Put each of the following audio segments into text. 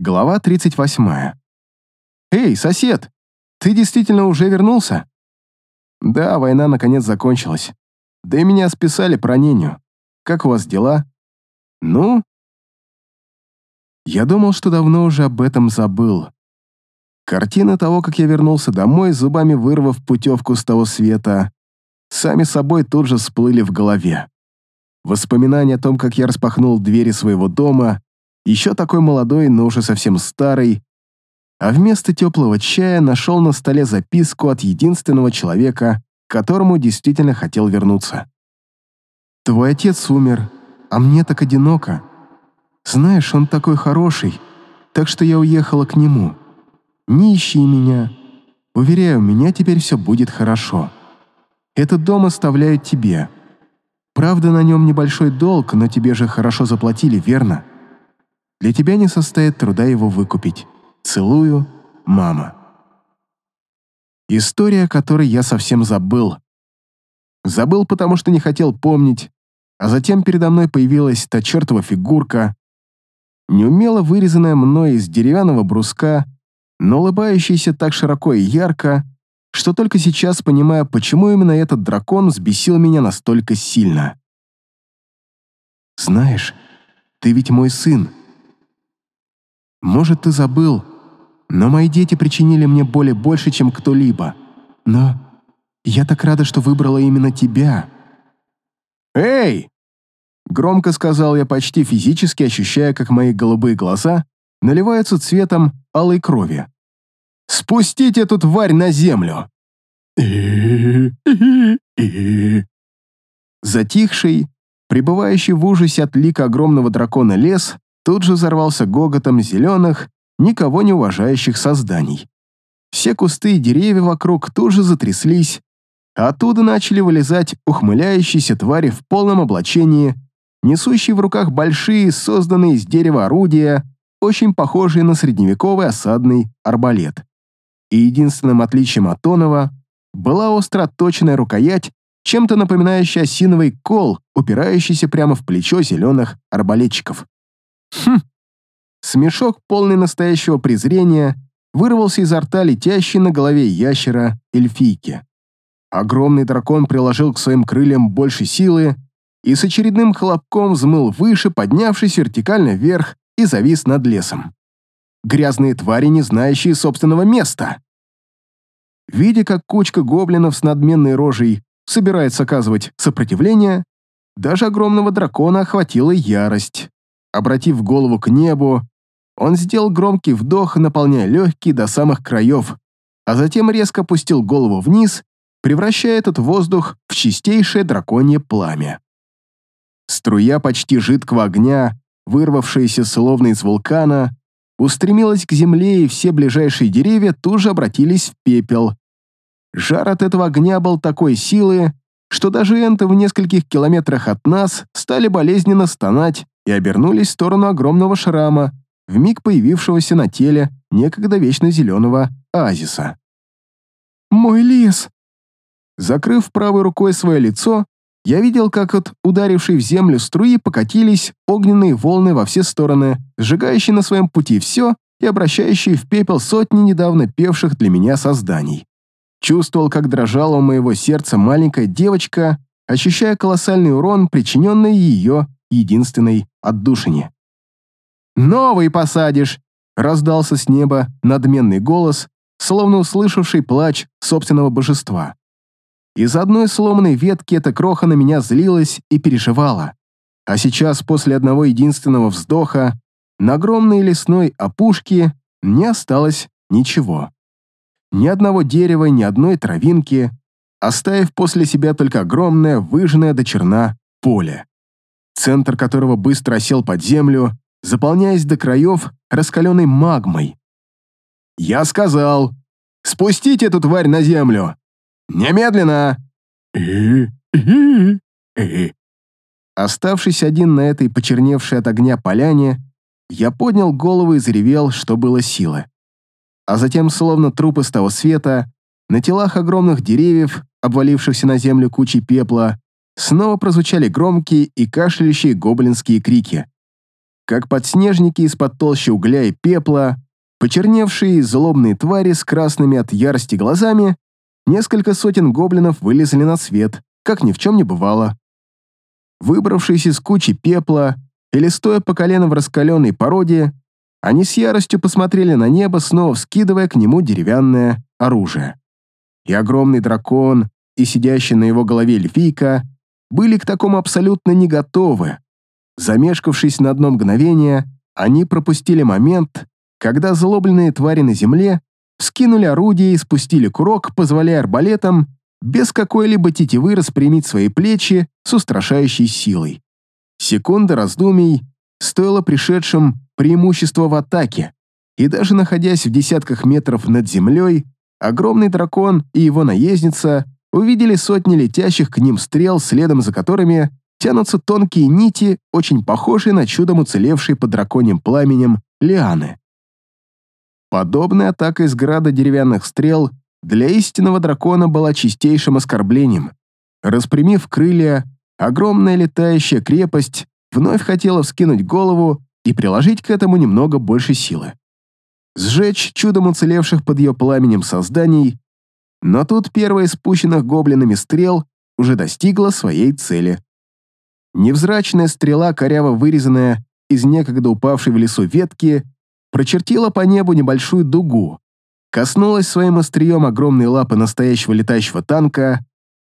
Глава 38. «Эй, сосед, ты действительно уже вернулся?» «Да, война наконец закончилась. Да и меня списали по ранению. Как у вас дела?» «Ну?» Я думал, что давно уже об этом забыл. Картина того, как я вернулся домой, зубами вырвав путевку с того света, сами собой тут же всплыли в голове. Воспоминания о том, как я распахнул двери своего дома, еще такой молодой, но уже совсем старый, а вместо теплого чая нашел на столе записку от единственного человека, к которому действительно хотел вернуться. «Твой отец умер, а мне так одиноко. Знаешь, он такой хороший, так что я уехала к нему. Не ищи меня. Уверяю, у меня теперь все будет хорошо. Этот дом оставляю тебе. Правда, на нем небольшой долг, но тебе же хорошо заплатили, верно? Для тебя не состоит труда его выкупить. Целую, мама. История, о которой я совсем забыл. Забыл, потому что не хотел помнить, а затем передо мной появилась та чертова фигурка, неумело вырезанная мной из деревянного бруска, но улыбающаяся так широко и ярко, что только сейчас понимаю, почему именно этот дракон взбесил меня настолько сильно. «Знаешь, ты ведь мой сын. Может, ты забыл, но мои дети причинили мне боли больше, чем кто-либо. Но я так рада, что выбрала именно тебя». «Эй!» Громко сказал я, почти физически ощущая, как мои голубые глаза наливаются цветом алой крови. «Спустить эту тварь на землю!» Затихший, пребывающий в ужасе от лика огромного дракона лес, тут же взорвался гоготом зеленых, никого не уважающих созданий. Все кусты и деревья вокруг тоже затряслись, а оттуда начали вылезать ухмыляющиеся твари в полном облачении, несущие в руках большие, созданные из дерева орудия, очень похожие на средневековый осадный арбалет. И единственным отличием от Тонова была остро отточенная рукоять, чем-то напоминающая осиновый кол, упирающийся прямо в плечо зеленых арбалетчиков. Хм! Смешок, полный настоящего презрения, вырвался изо рта летящей на голове ящера эльфийки. Огромный дракон приложил к своим крыльям больше силы и с очередным хлопком взмыл выше, поднявшись вертикально вверх и завис над лесом. Грязные твари, не знающие собственного места. Видя, как кучка гоблинов с надменной рожей собирается оказывать сопротивление, даже огромного дракона охватила ярость. Обратив голову к небу, он сделал громкий вдох, наполняя легкие до самых краев, а затем резко опустил голову вниз, превращая этот воздух в чистейшее драконье пламя. Струя почти жидкого огня, вырвавшаяся словно из вулкана, устремилась к земле, и все ближайшие деревья тут же обратились в пепел. Жар от этого огня был такой силы, что даже энты в нескольких километрах от нас стали болезненно стонать и обернулись в сторону огромного шрама, вмиг появившегося на теле некогда вечно зеленого оазиса. «Мой лес!» Закрыв правой рукой свое лицо, я видел, как от ударившей в землю струи покатились огненные волны во все стороны, сжигающие на своем пути все и обращающие в пепел сотни недавно певших для меня созданий. Чувствовал, как дрожала у моего сердца маленькая девочка, ощущая колоссальный урон, причиненный ее единственной отдушине. «Новый посадишь!» — раздался с неба надменный голос, словно услышавший плач собственного божества. Из одной сломанной ветки эта кроха на меня злилась и переживала. А сейчас, после одного единственного вздоха, на огромной лесной опушке не осталось ничего. Ни одного дерева, ни одной травинки, оставив после себя только огромное, выжженное до черна поле, центр которого быстро осел под землю, заполняясь до краев раскаленной магмой. «Я сказал, спустите эту тварь на землю!» Немедленно!» Оставшись один на этой почерневшей от огня поляне, я поднял голову и заревел, что было силы. А затем, словно трупы с того света, на телах огромных деревьев, обвалившихся на землю кучей пепла, снова прозвучали громкие и кашляющие гоблинские крики. как подснежники из-под толщи угля и пепла, почерневшие злобные твари с красными от ярости глазами, несколько сотен гоблинов вылезли на свет, как ни в чем не бывало. Выбравшись из кучи пепла или стоя по колено в раскаленной породе, они с яростью посмотрели на небо, снова вскидывая к нему деревянное оружие. И огромный дракон, и сидящий на его голове эльфийка были к такому абсолютно не готовы. Замешкавшись на одно мгновение, они пропустили момент, когда злобленные твари на земле вскинули орудие и спустили курок, позволяя арбалетам без какой-либо тетивы распрямить свои плечи с устрашающей силой. Секунда раздумий стоила пришедшим преимущество в атаке, и даже находясь в десятках метров над землей, огромный дракон и его наездница увидели сотни летящих к ним стрел, следом за которыми тянутся тонкие нити, очень похожие на чудом уцелевшие под драконьим пламенем лианы. Подобная атака из града деревянных стрел для истинного дракона была чистейшим оскорблением. Распрямив крылья, огромная летающая крепость вновь хотела вскинуть голову и приложить к этому немного больше силы. Сжечь чудом уцелевших под ее пламенем созданий, но тут первая из спущенных гоблинами стрел уже достигла своей цели. Невзрачная стрела, коряво вырезанная из некогда упавшей в лесу ветки, прочертила по небу небольшую дугу, коснулась своим острием огромной лапы настоящего летающего танка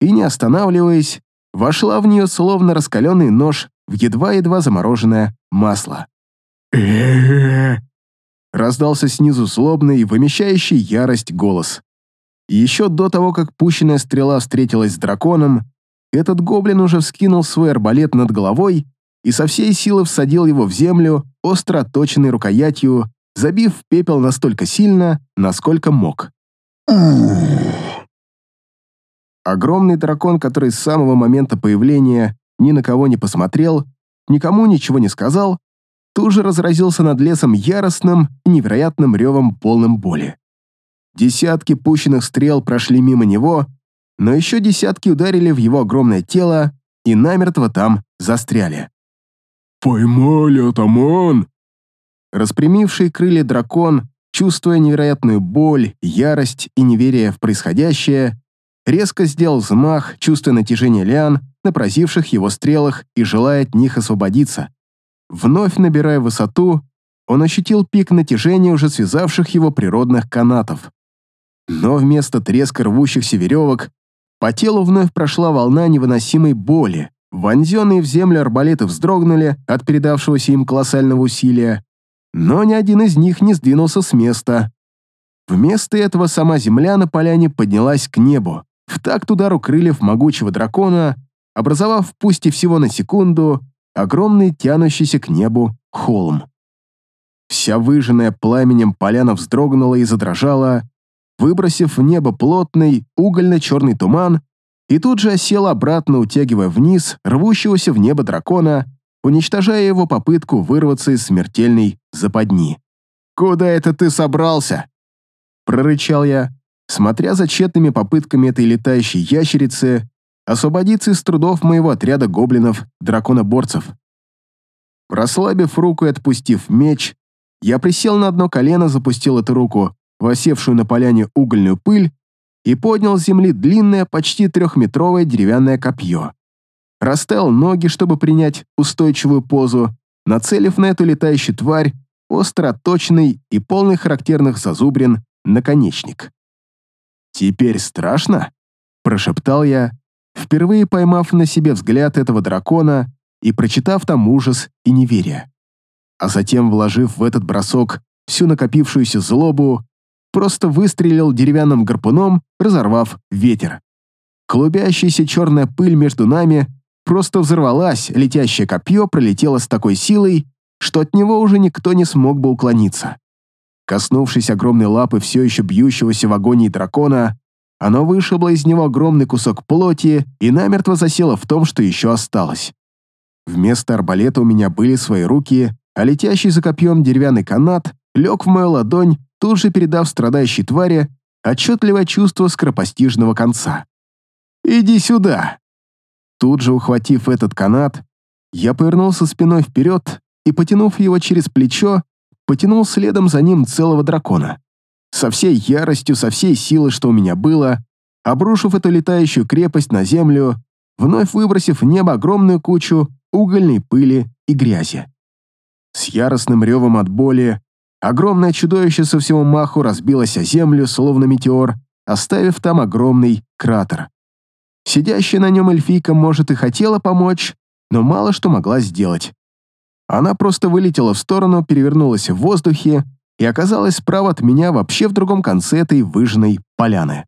и, не останавливаясь, вошла в нее словно раскаленный нож в едва-едва замороженное масло. Раздался снизу злобный, вымещающий ярость голос. Еще до того, как пущенная стрела встретилась с драконом, этот гоблин уже вскинул свой арбалет над головой и со всей силы всадил его в землю остро отточенной рукоятью, забив пепел настолько сильно, насколько мог. Огромный дракон, который с самого момента появления ни на кого не посмотрел, никому ничего не сказал, тут же разразился над лесом яростным и невероятным ревом полным боли. Десятки пущенных стрел прошли мимо него, но еще десятки ударили в его огромное тело и намертво там застряли. «Поймали, атаман!» Распрямивший крылья дракон, чувствуя невероятную боль, ярость и неверие в происходящее, резко сделал взмах, чувствуя натяжение лиан на поразивших его стрелах и желая от них освободиться. Вновь набирая высоту, он ощутил пик натяжения уже связавших его природных канатов. Но вместо треска рвущихся веревок по телу вновь прошла волна невыносимой боли. Вонзенные в землю арбалеты вздрогнули от передавшегося им колоссального усилия, но ни один из них не сдвинулся с места. Вместо этого сама земля на поляне поднялась к небу, в такт удару крыльев могучего дракона, образовав пусть и всего на секунду огромный тянущийся к небу холм. Вся выжженная пламенем поляна вздрогнула и задрожала, выбросив в небо плотный угольно-черный туман, и тут же осела обратно, утягивая вниз рвущегося в небо дракона, уничтожая его попытку вырваться из смертельной западни. «Куда это ты собрался?» прорычал я, смотря за тщетными попытками этой летающей ящерицы освободиться из трудов моего отряда гоблинов-драконоборцев. Расслабив руку и отпустив меч, я присел на одно колено, запустил эту руку в осевшую на поляне угольную пыль и поднял с земли длинное, почти трехметровое деревянное копье. Расставил ноги, чтобы принять устойчивую позу, нацелив на эту летающую тварь остро отточенный и полный характерных зазубрин наконечник. «Теперь страшно?» – прошептал я, впервые поймав на себе взгляд этого дракона и прочитав там ужас и неверие. А затем, вложив в этот бросок всю накопившуюся злобу, просто выстрелил деревянным гарпуном, разорвав ветер. Клубящаяся черная пыль между нами просто взорвалась, летящее копье пролетело с такой силой, что от него уже никто не смог бы уклониться. Коснувшись огромной лапы все еще бьющегося в агонии дракона, оно вышибло из него огромный кусок плоти и намертво засело в том, что еще осталось. Вместо арбалета у меня были свои руки, а летящий за копьем деревянный канат лег в мою ладонь, тут же передав страдающей твари отчетливое чувство скоропостижного конца. «Иди сюда!» Тут же, ухватив этот канат, я повернулся спиной вперед и, потянув его через плечо, потянул следом за ним целого дракона. Со всей яростью, со всей силой, что у меня было, обрушив эту летающую крепость на землю, вновь выбросив в небо огромную кучу угольной пыли и грязи. С яростным ревом от боли огромное чудовище со всего маху разбилось о землю, словно метеор, оставив там огромный кратер. Сидящая на нем эльфийка, может, и хотела помочь, но мало что могла сделать. Она просто вылетела в сторону, перевернулась в воздухе и оказалась справа от меня вообще в другом конце этой выжженной поляны.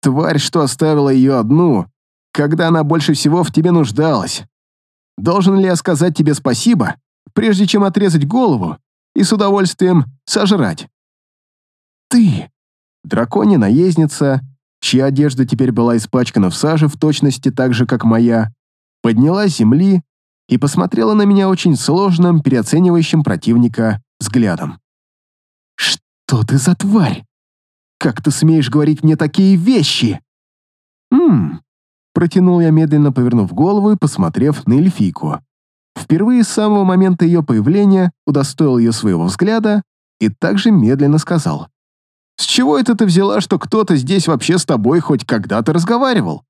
Тварь, что оставила ее одну, когда она больше всего в тебе нуждалась. Должен ли я сказать тебе спасибо, прежде чем отрезать голову и с удовольствием сожрать? Ты, драконья наездница, чья одежда теперь была испачкана в саже в точности так же, как моя, подняла земли и посмотрела на меня очень сложным, переоценивающим противника взглядом. «Что ты за тварь? Как ты смеешь говорить мне такие вещи?» «Ммм», — протянул я, медленно повернув голову и посмотрев на эльфийку. Впервые с самого момента ее появления удостоил ее своего взгляда и также медленно сказал. «С чего это ты взяла, что кто-то здесь вообще с тобой хоть когда-то разговаривал?»